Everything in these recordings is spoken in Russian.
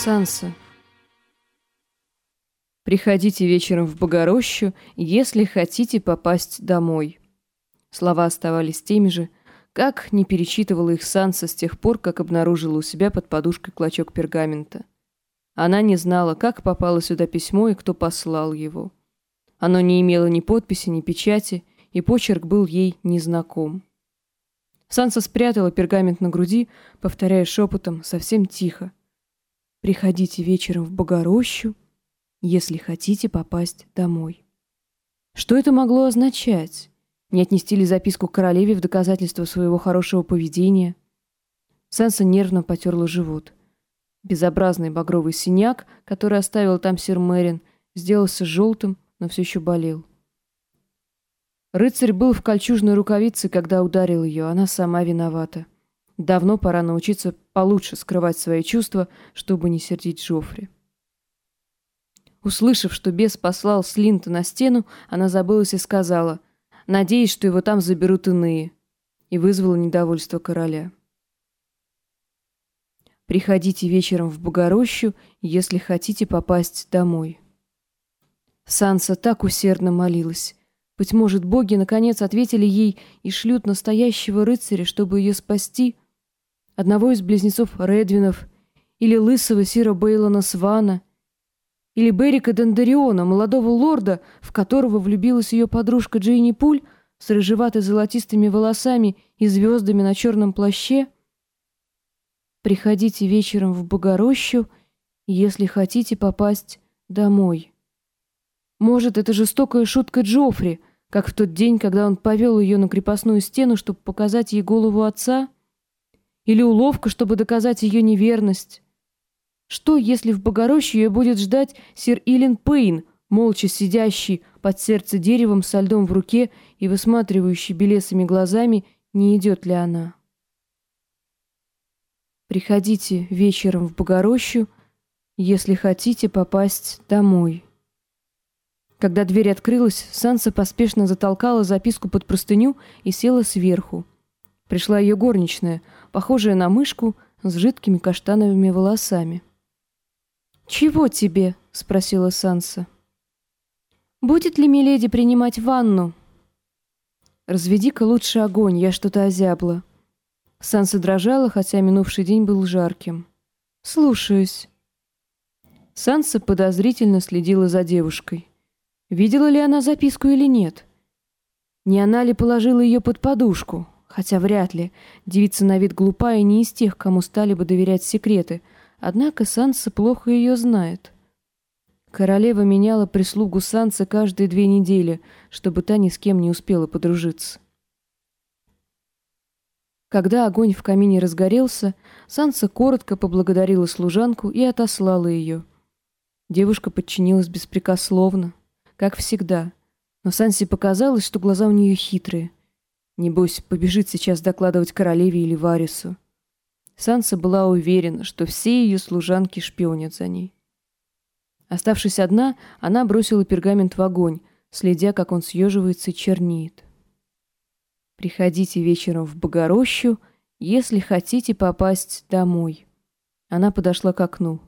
Санса. Приходите вечером в Богорощу, если хотите попасть домой. Слова оставались теми же, как не перечитывала их Санса с тех пор, как обнаружила у себя под подушкой клочок пергамента. Она не знала, как попало сюда письмо и кто послал его. Оно не имело ни подписи, ни печати, и почерк был ей незнаком. Санса спрятала пергамент на груди, повторяя шепотом, совсем тихо. «Приходите вечером в Богорощу, если хотите попасть домой». Что это могло означать? Не отнести ли записку королеве в доказательство своего хорошего поведения? Санса нервно потерла живот. Безобразный багровый синяк, который оставил там сир Мэрин, сделался желтым, но все еще болел. Рыцарь был в кольчужной рукавице, когда ударил ее, она сама виновата. Давно пора научиться получше скрывать свои чувства, чтобы не сердить Джоффри. Услышав, что бес послал Слинта на стену, она забылась и сказала, надеясь, что его там заберут иные, и вызвала недовольство короля. Приходите вечером в Богорощу, если хотите попасть домой. Санса так усердно молилась. Быть может, боги наконец ответили ей и шлют настоящего рыцаря, чтобы ее спасти. Одного из близнецов Редвинов, или лысого Сира Бейлона Свана, или Берика Дендариона, молодого лорда, в которого влюбилась ее подружка Джейни Пуль с рыжеватой золотистыми волосами и звездами на черном плаще — Приходите вечером в Богорощу, если хотите попасть домой. Может, это жестокая шутка Джоффри, как в тот день, когда он повел ее на крепостную стену, чтобы показать ей голову отца? Или уловка, чтобы доказать ее неверность? Что, если в Богорощу ее будет ждать сир Илен Пейн, молча сидящий под сердце деревом со льдом в руке и высматривающий белесыми глазами, не идет ли она? Приходите вечером в Богорощу, если хотите попасть домой. Когда дверь открылась, Санса поспешно затолкала записку под простыню и села сверху. Пришла ее горничная, похожая на мышку с жидкими каштановыми волосами. «Чего тебе?» — спросила Санса. «Будет ли Миледи принимать ванну?» «Разведи-ка лучше огонь, я что-то озябла». Санса дрожала, хотя минувший день был жарким. «Слушаюсь». Санса подозрительно следила за девушкой. Видела ли она записку или нет? Не она ли положила ее под подушку? Хотя вряд ли. Девица на вид глупая и не из тех, кому стали бы доверять секреты. Однако Санса плохо ее знает. Королева меняла прислугу Санса каждые две недели, чтобы та ни с кем не успела подружиться. Когда огонь в камине разгорелся, Санса коротко поблагодарила служанку и отослала ее. Девушка подчинилась беспрекословно, как всегда. Но Сансе показалось, что глаза у нее хитрые. Небось, побежит сейчас докладывать королеве или Варису. Санса была уверена, что все ее служанки шпионят за ней. Оставшись одна, она бросила пергамент в огонь, следя, как он съеживается и чернеет. Приходите вечером в Богорощу, если хотите попасть домой. Она подошла к окну.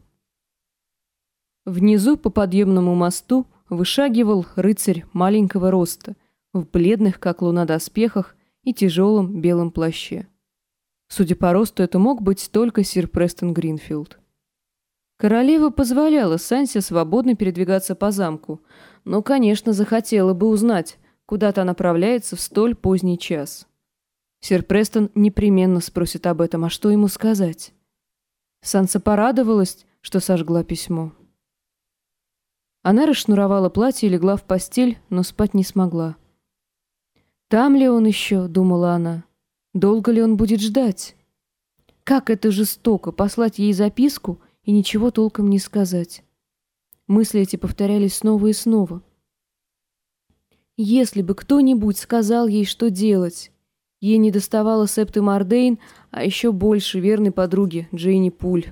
Внизу по подъемному мосту вышагивал рыцарь маленького роста, в бледных, как луна, доспехах и тяжелом белом плаще. Судя по росту, это мог быть только сир Престон Гринфилд. Королева позволяла Сансе свободно передвигаться по замку, но, конечно, захотела бы узнать, куда-то направляется в столь поздний час. Сэр Престон непременно спросит об этом, а что ему сказать? Санса порадовалась, что сожгла письмо. Она расшнуровала платье и легла в постель, но спать не смогла. «Там ли он еще?» — думала она. «Долго ли он будет ждать?» Как это жестоко — послать ей записку и ничего толком не сказать. Мысли эти повторялись снова и снова. Если бы кто-нибудь сказал ей, что делать. Ей не доставало Септы Мардейн, а еще больше верной подруги Джейни Пуль.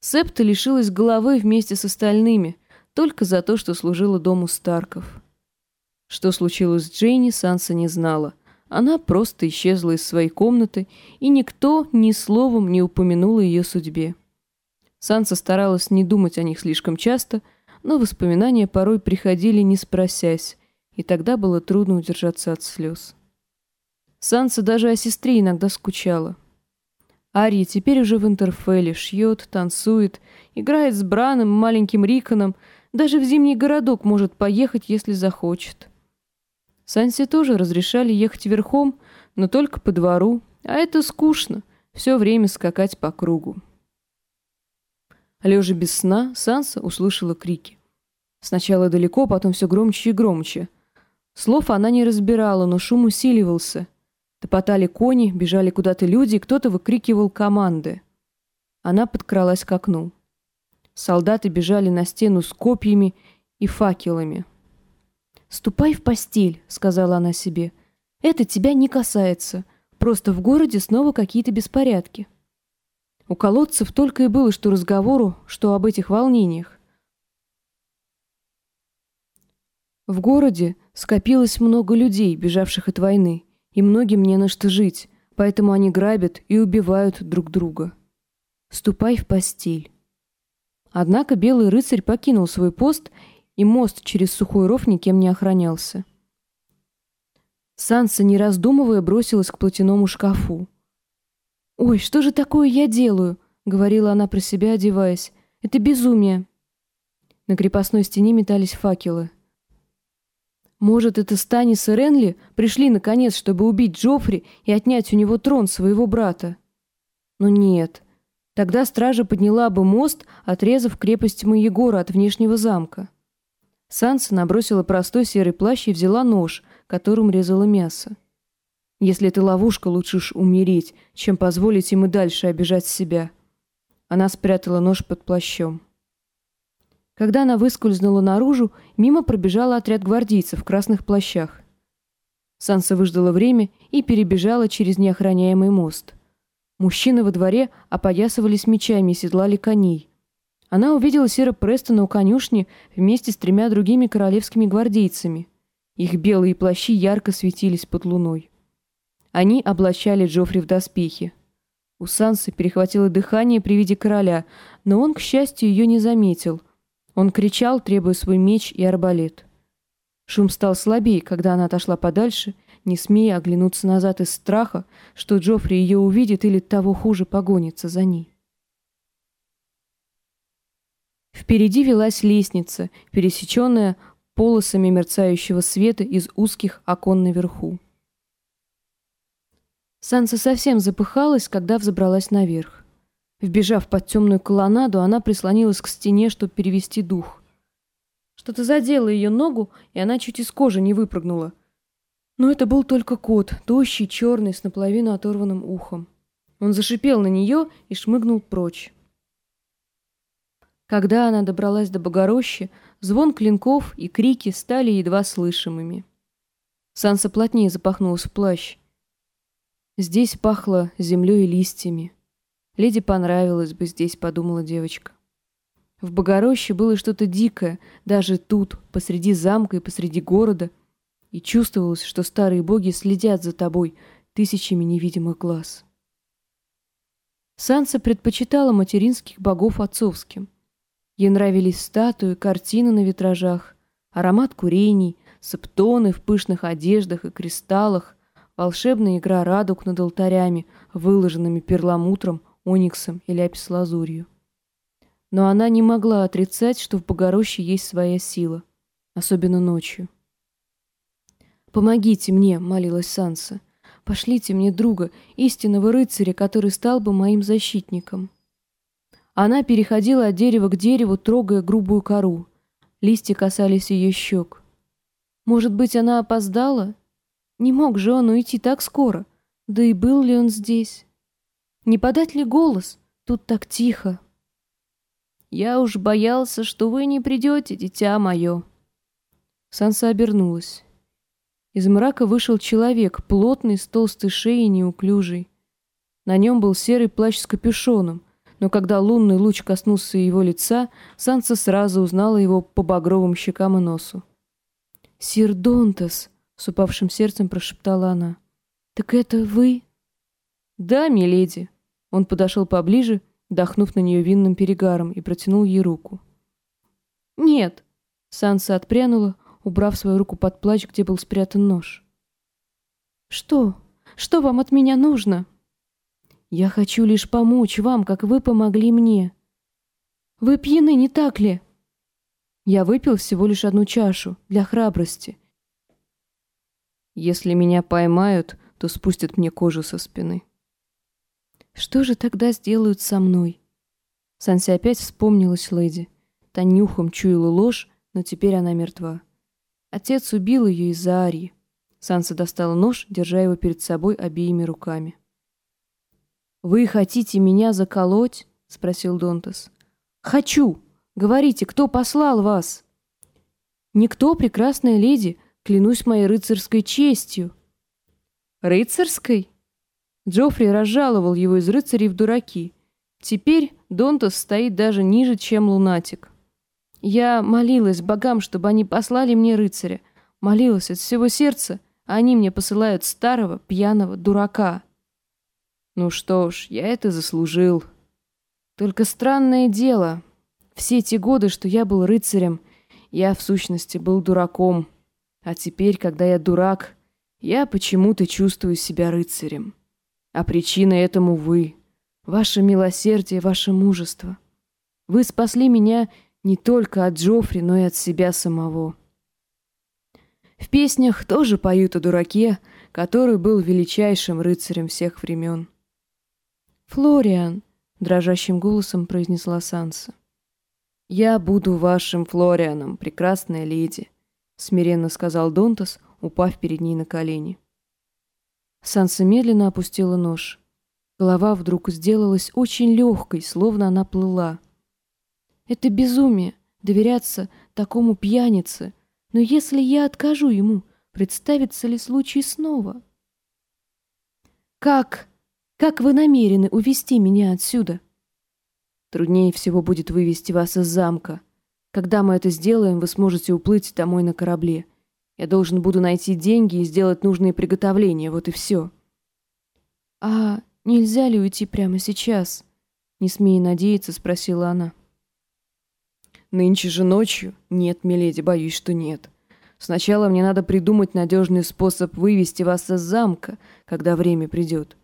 Септа лишилась головы вместе с остальными, только за то, что служила дому Старков. Что случилось с Джейни, Санса не знала. Она просто исчезла из своей комнаты, и никто ни словом не упомянул о ее судьбе. Санса старалась не думать о них слишком часто, но воспоминания порой приходили не спросясь, и тогда было трудно удержаться от слез. Санса даже о сестре иногда скучала. Ария теперь уже в Интерфелле шьет, танцует, играет с Браном, маленьким Риконом, даже в зимний городок может поехать, если захочет. Сансе тоже разрешали ехать верхом, но только по двору, а это скучно, все время скакать по кругу. Лежа без сна, Санса услышала крики. Сначала далеко, потом все громче и громче. Слов она не разбирала, но шум усиливался. Топотали кони, бежали куда-то люди, кто-то выкрикивал команды. Она подкралась к окну. Солдаты бежали на стену с копьями и факелами. «Ступай в постель», — сказала она себе. «Это тебя не касается. Просто в городе снова какие-то беспорядки». У колодцев только и было что разговору, что об этих волнениях. В городе скопилось много людей, бежавших от войны, и многим не на что жить, поэтому они грабят и убивают друг друга. Ступай в постель. Однако белый рыцарь покинул свой пост, и мост через сухой ров никем не охранялся. Санса, не раздумывая, бросилась к платяному шкафу. «Ой, что же такое я делаю?» — говорила она про себя, одеваясь. «Это безумие!» На крепостной стене метались факелы. Может, это Станис и Ренли пришли наконец, чтобы убить Джоффри и отнять у него трон своего брата? Но нет. Тогда стража подняла бы мост, отрезав крепость Маегора от внешнего замка. Санса набросила простой серый плащ и взяла нож, которым резала мясо. Если это ловушка, лучше уж умереть, чем позволить им и дальше обижать себя. Она спрятала нож под плащом. Когда она выскользнула наружу, мимо пробежал отряд гвардейцев в красных плащах. Санса выждала время и перебежала через неохраняемый мост. Мужчины во дворе опоясывались мечами и седлали коней. Она увидела Сира Престона у конюшни вместе с тремя другими королевскими гвардейцами. Их белые плащи ярко светились под луной. Они облачали Джоффри в доспехи. У Сансы перехватило дыхание при виде короля, но он, к счастью, ее не заметил. Он кричал, требуя свой меч и арбалет. Шум стал слабее, когда она отошла подальше, не смея оглянуться назад из страха, что Джоффри ее увидит или того хуже погонится за ней. Впереди велась лестница, пересеченная полосами мерцающего света из узких окон наверху. Санса совсем запыхалась, когда взобралась наверх. Вбежав под темную колоннаду, она прислонилась к стене, чтобы перевести дух. Что-то задело ее ногу, и она чуть из кожи не выпрыгнула. Но это был только кот, тощий, черный, с наполовину оторванным ухом. Он зашипел на нее и шмыгнул прочь. Когда она добралась до Богорощи, звон клинков и крики стали едва слышимыми. Санса плотнее запахнулась в плащ. Здесь пахло землей и листьями. Леди понравилось бы здесь, подумала девочка. В Богороще было что-то дикое, даже тут, посреди замка и посреди города, и чувствовалось, что старые боги следят за тобой тысячами невидимых глаз. Санса предпочитала материнских богов отцовским. Ей нравились статуи, картины на витражах, аромат курений, септоны в пышных одеждах и кристаллах, волшебная игра радуг над алтарями, выложенными перламутром, ониксом и ляпис-лазурью. Но она не могла отрицать, что в Богороще есть своя сила, особенно ночью. «Помогите мне», — молилась Санса. «Пошлите мне друга, истинного рыцаря, который стал бы моим защитником». Она переходила от дерева к дереву, трогая грубую кору. Листья касались ее щек. Может быть, она опоздала? Не мог же он уйти так скоро. Да и был ли он здесь? Не подать ли голос? Тут так тихо. Я уж боялся, что вы не придете, дитя мое. Санса обернулась. Из мрака вышел человек, плотный, с толстой шеей неуклюжий. На нем был серый плащ с капюшоном, но когда лунный луч коснулся его лица, Санса сразу узнала его по багровым щекам и носу. «Сир Донтас!» С упавшим сердцем прошептала она. «Так это вы?» «Да, миледи». Он подошел поближе дохнув на нее винным перегаром, и протянул ей руку. «Нет!» — Санса отпрянула, убрав свою руку под плащ, где был спрятан нож. «Что? Что вам от меня нужно?» «Я хочу лишь помочь вам, как вы помогли мне. Вы пьяны, не так ли?» «Я выпил всего лишь одну чашу, для храбрости. Если меня поймают, то спустят мне кожу со спины». «Что же тогда сделают со мной?» Санси опять вспомнилась леди. Та нюхом чуяла ложь, но теперь она мертва. Отец убил ее из-за Арии. Санса достала нож, держа его перед собой обеими руками. «Вы хотите меня заколоть?» — спросил Донтас. «Хочу! Говорите, кто послал вас?» «Никто, прекрасная леди, клянусь моей рыцарской честью». «Рыцарской?» Джоффри разжаловал его из рыцарей в дураки. Теперь Донтас стоит даже ниже, чем лунатик. Я молилась богам, чтобы они послали мне рыцаря. Молилась от всего сердца, а они мне посылают старого, пьяного дурака. Ну что ж, я это заслужил. Только странное дело. Все те годы, что я был рыцарем, я в сущности был дураком. А теперь, когда я дурак, я почему-то чувствую себя рыцарем. А причина этому вы. Ваше милосердие, ваше мужество. Вы спасли меня не только от Джоффри, но и от себя самого. В песнях тоже поют о дураке, который был величайшим рыцарем всех времен. «Флориан», — дрожащим голосом произнесла Санса. «Я буду вашим Флорианом, прекрасная леди», — смиренно сказал Донтас, упав перед ней на колени. Санса медленно опустила нож. Голова вдруг сделалась очень легкой, словно она плыла. Это безумие — доверяться такому пьянице. Но если я откажу ему, представится ли случай снова? Как? Как вы намерены увести меня отсюда? Труднее всего будет вывести вас из замка. Когда мы это сделаем, вы сможете уплыть домой на корабле. Я должен буду найти деньги и сделать нужные приготовления, вот и все. А нельзя ли уйти прямо сейчас? Не смея надеяться, спросила она. Нынче же ночью? Нет, миледи, боюсь, что нет. Сначала мне надо придумать надежный способ вывести вас из замка, когда время придет.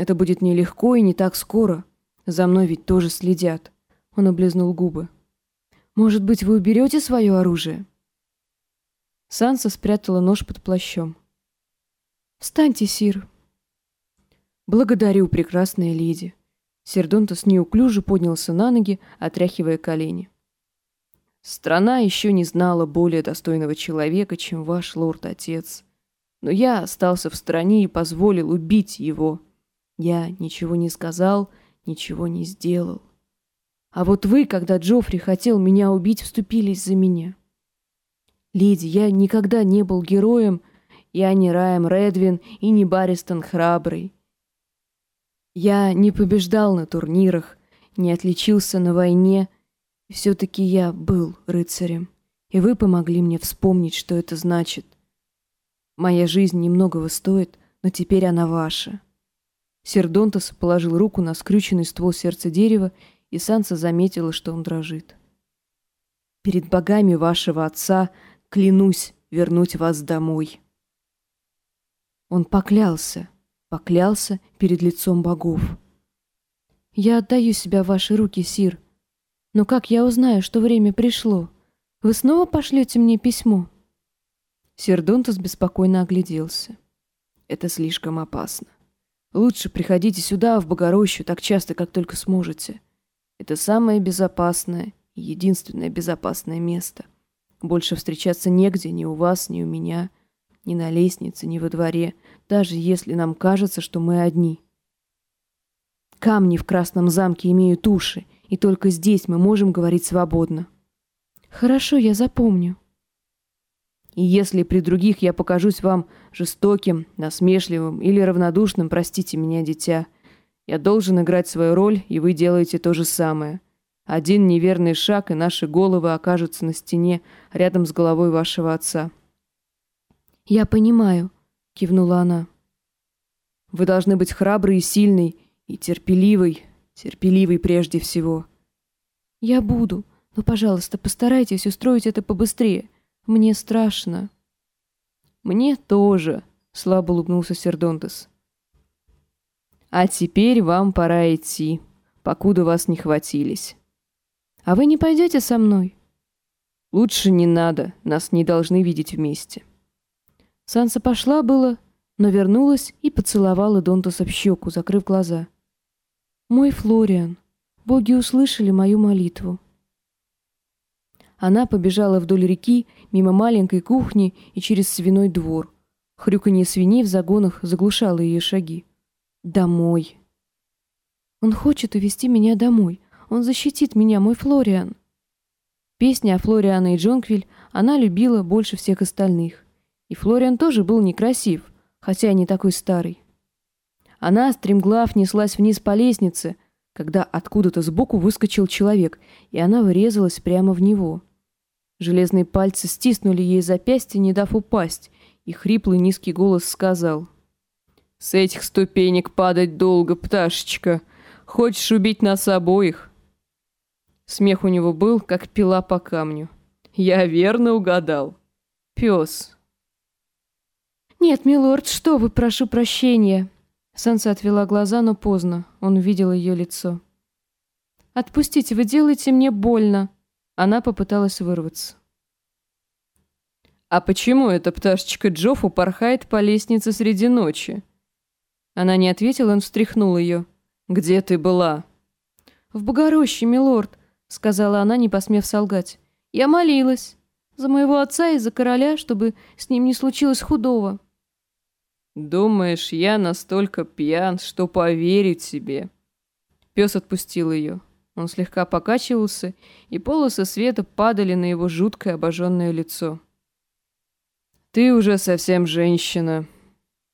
Это будет нелегко и не так скоро. За мной ведь тоже следят. Он облизнул губы. Может быть, вы уберете свое оружие? Санса спрятала нож под плащом. «Встаньте, Сир!» «Благодарю, прекрасная леди!» Сердонтос неуклюже поднялся на ноги, отряхивая колени. Страна еще не знала более достойного человека, чем ваш лорд-отец. Но я остался в стране и позволил убить его. Я ничего не сказал, ничего не сделал. А вот вы, когда Джоффри хотел меня убить, вступились за меня. Леди, я никогда не был героем, я не Раем Редвин и не Баристон Храбрый. Я не побеждал на турнирах, не отличился на войне, все-таки я был рыцарем, и вы помогли мне вспомнить, что это значит. Моя жизнь немногого стоит, но теперь она ваша. Сердонтос положил руку на скрюченный ствол сердца дерева, и Санса заметила, что он дрожит. «Перед богами вашего отца клянусь вернуть вас домой». Он поклялся, поклялся перед лицом богов. «Я отдаю себя в ваши руки, Сир», но как я узнаю, что время пришло? Вы снова пошлете мне письмо?» Сердонтос беспокойно огляделся. «Это слишком опасно. Лучше приходите сюда, в Богорощу, так часто, как только сможете. Это самое безопасное и единственное безопасное место. Больше встречаться негде ни у вас, ни у меня, ни на лестнице, ни во дворе, даже если нам кажется, что мы одни. Камни в Красном замке имеют уши, и только здесь мы можем говорить свободно. Хорошо, я запомню. И если при других я покажусь вам жестоким, насмешливым или равнодушным, простите меня, дитя. Я должен играть свою роль, и вы делаете то же самое. Один неверный шаг, и наши головы окажутся на стене рядом с головой вашего отца. «Я понимаю», — кивнула она. «Вы должны быть храброй и сильной, и терпеливой, терпеливый прежде всего». «Я буду, но, пожалуйста, постарайтесь устроить это побыстрее. Мне страшно». «Мне тоже», — слабо улыбнулся Сердонтес. «А теперь вам пора идти, покуда вас не хватились». «А вы не пойдете со мной?» «Лучше не надо, нас не должны видеть вместе». Санса пошла было, но вернулась и поцеловала Донтуса в щеку, закрыв глаза. «Мой Флориан, боги услышали мою молитву». Она побежала вдоль реки, мимо маленькой кухни и через свиной двор. Хрюканье свиней в загонах заглушало ее шаги. «Домой!» «Он хочет увести меня домой. Он защитит меня, мой Флориан!» Песня о Флориана и Джонквиль она любила больше всех остальных. И Флориан тоже был некрасив, хотя и не такой старый. Она, стремглав, неслась вниз по лестнице, когда откуда-то сбоку выскочил человек, и она врезалась прямо в него. Железные пальцы стиснули ей запястье, не дав упасть, и хриплый низкий голос сказал. «С этих ступенек падать долго, пташечка. Хочешь убить нас обоих?» Смех у него был, как пила по камню. «Я верно угадал. Пес». «Нет, милорд, что вы, прошу прощения!» Санса отвела глаза, но поздно. Он увидел ее лицо. «Отпустите, вы делаете мне больно!» Она попыталась вырваться. «А почему эта пташечка Джоффу порхает по лестнице среди ночи?» Она не ответила, он встряхнул ее. «Где ты была?» «В Богороще, милорд», — сказала она, не посмев солгать. «Я молилась. За моего отца и за короля, чтобы с ним не случилось худого». «Думаешь, я настолько пьян, что поверить себе?» Пес отпустил ее. Он слегка покачивался, и полосы света падали на его жуткое обожженное лицо. «Ты уже совсем женщина.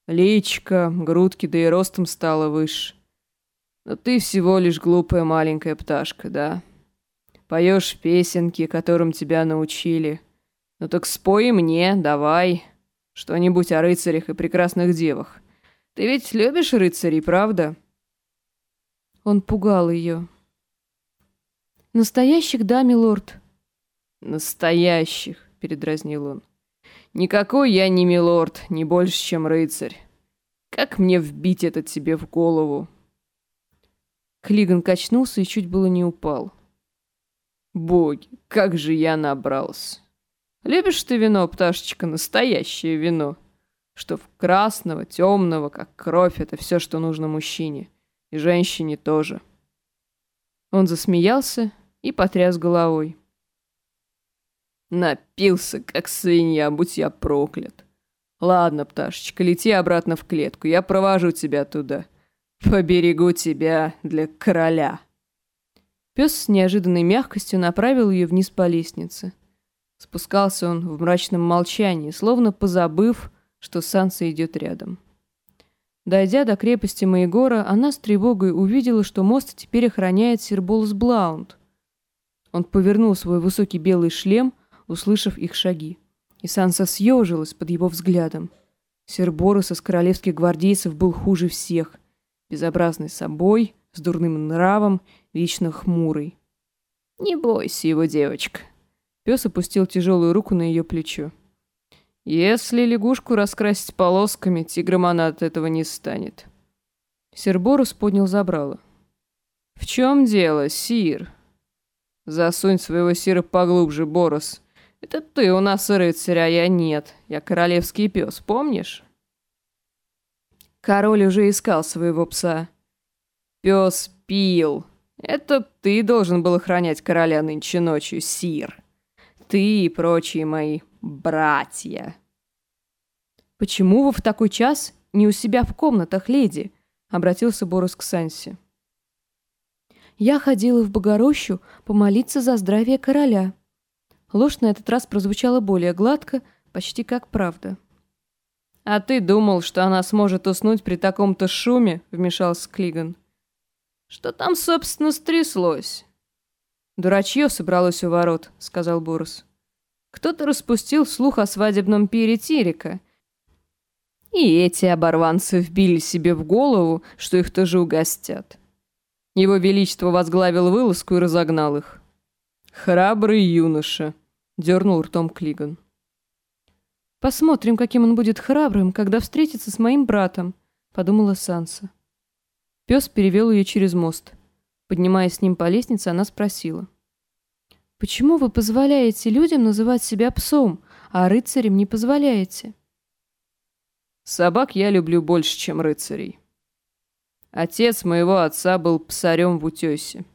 Личка, грудки, да и ростом стала выше. Но ты всего лишь глупая маленькая пташка, да? Поешь песенки, которым тебя научили. Ну так спой мне, давай». Что-нибудь о рыцарях и прекрасных девах. Ты ведь любишь рыцарей, правда?» Он пугал ее. «Настоящих, да, милорд?» «Настоящих», — передразнил он. «Никакой я не милорд, не больше, чем рыцарь. Как мне вбить это тебе в голову?» Клиган качнулся и чуть было не упал. «Боги, как же я набрался!» Любишь ты вино, пташечка, настоящее вино? Что в красного, темного, как кровь, это все, что нужно мужчине. И женщине тоже. Он засмеялся и потряс головой. Напился, как свинья, будь я проклят. Ладно, пташечка, лети обратно в клетку, я провожу тебя туда. Поберегу тебя для короля. Пес с неожиданной мягкостью направил ее вниз по лестнице. Спускался он в мрачном молчании, словно позабыв, что Санса идет рядом. Дойдя до крепости Маегора, она с тревогой увидела, что мост теперь охраняет Серболус Блаунд. Он повернул свой высокий белый шлем, услышав их шаги. И Санса съежилась под его взглядом. Серборус из королевских гвардейцев был хуже всех. Безобразный собой, с дурным нравом, вечно хмурый. «Не бойся его, девочка», Пес опустил тяжелую руку на ее плечо. «Если лягушку раскрасить полосками, тигром она от этого не станет». Серборус поднял забрало. «В чем дело, Сир?» «Засунь своего Сира поглубже, Борос. Это ты у нас рыцарь, а я нет. Я королевский пес, помнишь?» Король уже искал своего пса. «Пес пил. Это ты должен был охранять короля нынче ночью, Сир» ты и прочие мои братья. «Почему вы в такой час не у себя в комнатах, леди?» — обратился Борос к Санси. «Я ходила в Богорощу помолиться за здравие короля». Ложь на этот раз прозвучала более гладко, почти как правда. «А ты думал, что она сможет уснуть при таком-то шуме?» — вмешался Клиган. «Что там, собственно, стряслось?» «Дурачье собралось у ворот», — сказал Борос. «Кто-то распустил слух о свадебном пире Тирика. И эти оборванцы вбили себе в голову, что их тоже угостят. Его Величество возглавил вылазку и разогнал их. «Храбрый юноша», — дернул ртом Клиган. «Посмотрим, каким он будет храбрым, когда встретится с моим братом», — подумала Санса. Пес перевел ее через мост. Поднимаясь с ним по лестнице, она спросила. «Почему вы позволяете людям называть себя псом, а рыцарям не позволяете?» «Собак я люблю больше, чем рыцарей. Отец моего отца был псарем в утесе.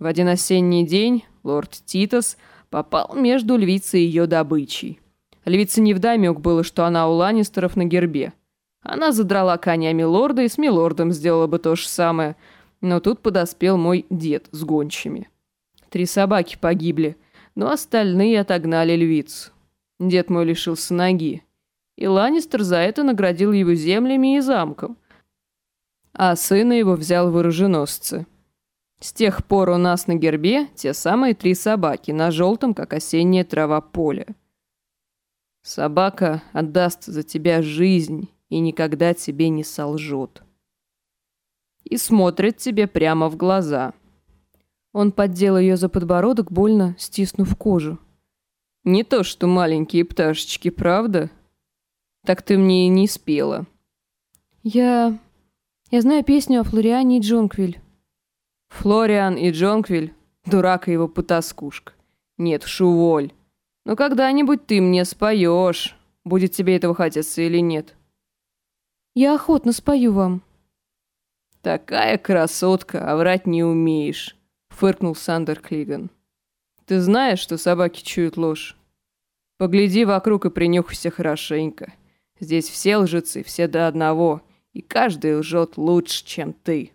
В один осенний день лорд Титос попал между львицей и ее добычей. Львице невдомек было, что она у Ланнистеров на гербе. Она задрала конями лорда и с милордом сделала бы то же самое, но тут подоспел мой дед с гончими. Три собаки погибли, но остальные отогнали львицу. Дед мой лишился ноги. И Ланнистер за это наградил его землями и замком. А сына его взял в оруженосцы. С тех пор у нас на гербе те самые три собаки, на желтом, как осенняя трава поле. Собака отдаст за тебя жизнь и никогда тебе не солжет. И смотрит тебе прямо в глаза. Он поддел ее за подбородок, больно стиснув кожу. Не то, что маленькие пташечки, правда? Так ты мне и не спела. Я... я знаю песню о Флориане и Джонквиль. Флориан и Джонквиль, дурак и его потаскушка. Нет, шуволь. Но когда-нибудь ты мне споешь, будет тебе этого хотеться или нет. Я охотно спою вам. Такая красотка, а врать не умеешь, фыркнул Сандер Клиган. Ты знаешь, что собаки чуют ложь? Погляди вокруг и принюхайся хорошенько. Здесь все лжецы, все до одного, и каждый лжет лучше, чем ты.